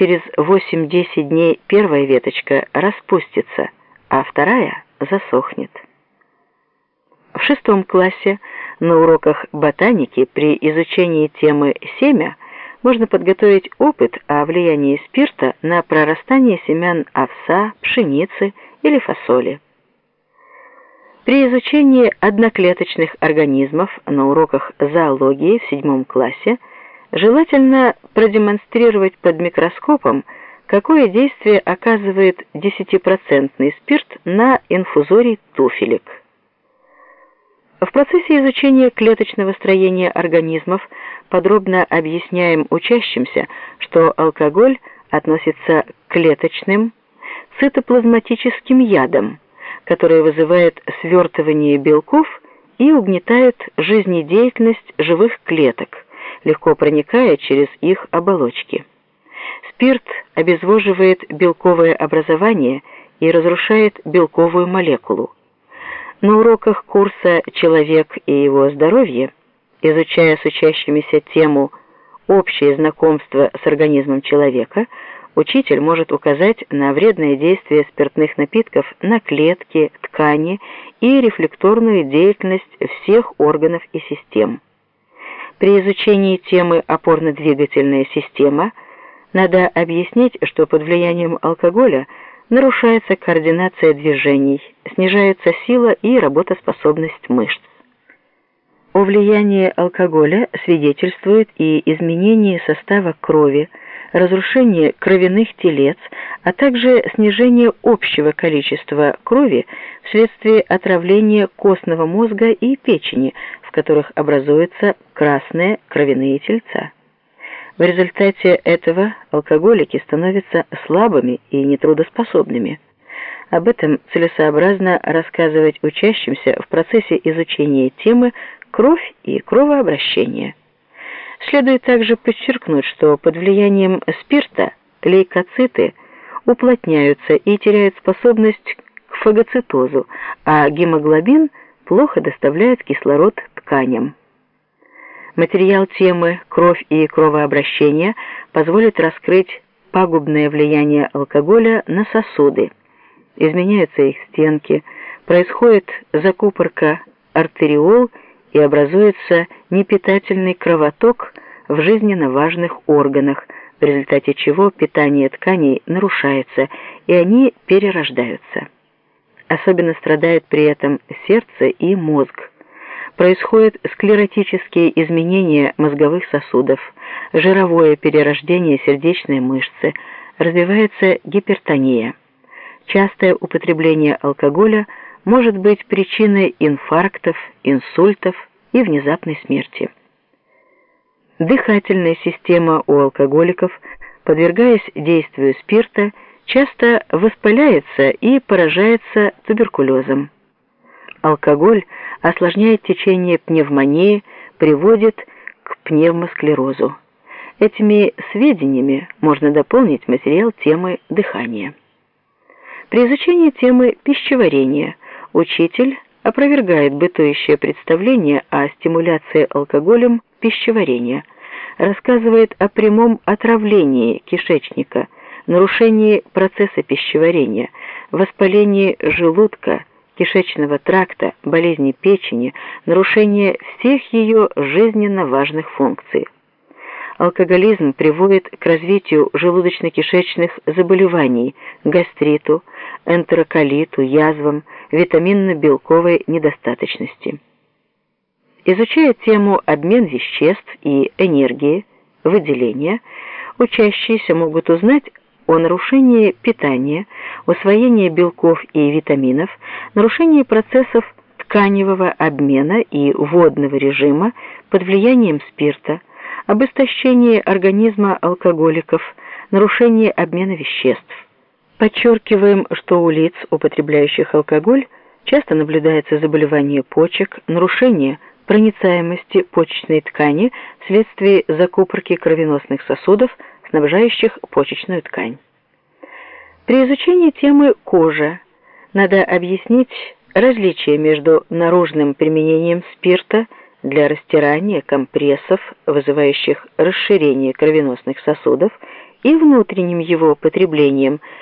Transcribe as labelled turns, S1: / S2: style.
S1: через 8-10 дней первая веточка распустится, а вторая засохнет. В шестом классе на уроках ботаники при изучении темы «Семя» можно подготовить опыт о влиянии спирта на прорастание семян овса, пшеницы или фасоли. При изучении одноклеточных организмов на уроках зоологии в седьмом классе желательно продемонстрировать под микроскопом, какое действие оказывает 10% спирт на инфузорий туфелек. В процессе изучения клеточного строения организмов подробно объясняем учащимся, что алкоголь относится к клеточным цитоплазматическим ядам, которые вызывают свертывание белков и угнетают жизнедеятельность живых клеток, легко проникая через их оболочки. Спирт обезвоживает белковое образование и разрушает белковую молекулу. На уроках курса «Человек и его здоровье», изучая с учащимися тему «Общее знакомство с организмом человека», учитель может указать на вредное действие спиртных напитков на клетки, ткани и рефлекторную деятельность всех органов и систем. При изучении темы опорно-двигательная система надо объяснить, что под влиянием алкоголя – нарушается координация движений, снижается сила и работоспособность мышц. О влиянии алкоголя свидетельствует и изменение состава крови, разрушение кровяных телец, а также снижение общего количества крови вследствие отравления костного мозга и печени, в которых образуются красные кровяные тельца. В результате этого алкоголики становятся слабыми и нетрудоспособными. Об этом целесообразно рассказывать учащимся в процессе изучения темы «Кровь и кровообращение». Следует также подчеркнуть, что под влиянием спирта лейкоциты уплотняются и теряют способность к фагоцитозу, а гемоглобин плохо доставляет кислород тканям. Материал темы «Кровь и кровообращение» позволит раскрыть пагубное влияние алкоголя на сосуды. Изменяются их стенки, происходит закупорка артериол и образуется непитательный кровоток в жизненно важных органах, в результате чего питание тканей нарушается, и они перерождаются. Особенно страдает при этом сердце и мозг происходят склеротические изменения мозговых сосудов, жировое перерождение сердечной мышцы, развивается гипертония. Частое употребление алкоголя может быть причиной инфарктов, инсультов и внезапной смерти. Дыхательная система у алкоголиков, подвергаясь действию спирта, часто воспаляется и поражается туберкулезом. Алкоголь осложняет течение пневмонии, приводит к пневмосклерозу. Этими сведениями можно дополнить материал темы дыхания. При изучении темы пищеварения учитель опровергает бытующее представление о стимуляции алкоголем пищеварения, рассказывает о прямом отравлении кишечника, нарушении процесса пищеварения, воспалении желудка, кишечного тракта, болезни печени, нарушение всех ее жизненно важных функций. Алкоголизм приводит к развитию желудочно-кишечных заболеваний, гастриту, энтероколиту, язвам, витаминно-белковой недостаточности. Изучая тему обмен веществ и энергии, выделения, учащиеся могут узнать о нарушении питания, усвоении белков и витаминов, нарушении процессов тканевого обмена и водного режима под влиянием спирта, об истощении организма алкоголиков, нарушении обмена веществ. Подчеркиваем, что у лиц, употребляющих алкоголь, часто наблюдается заболевание почек, нарушение проницаемости почечной ткани вследствие закупорки кровеносных сосудов, снабжающих почечную ткань. При изучении темы кожа надо объяснить различие между наружным применением спирта для растирания компрессов, вызывающих расширение кровеносных сосудов, и внутренним его потреблением,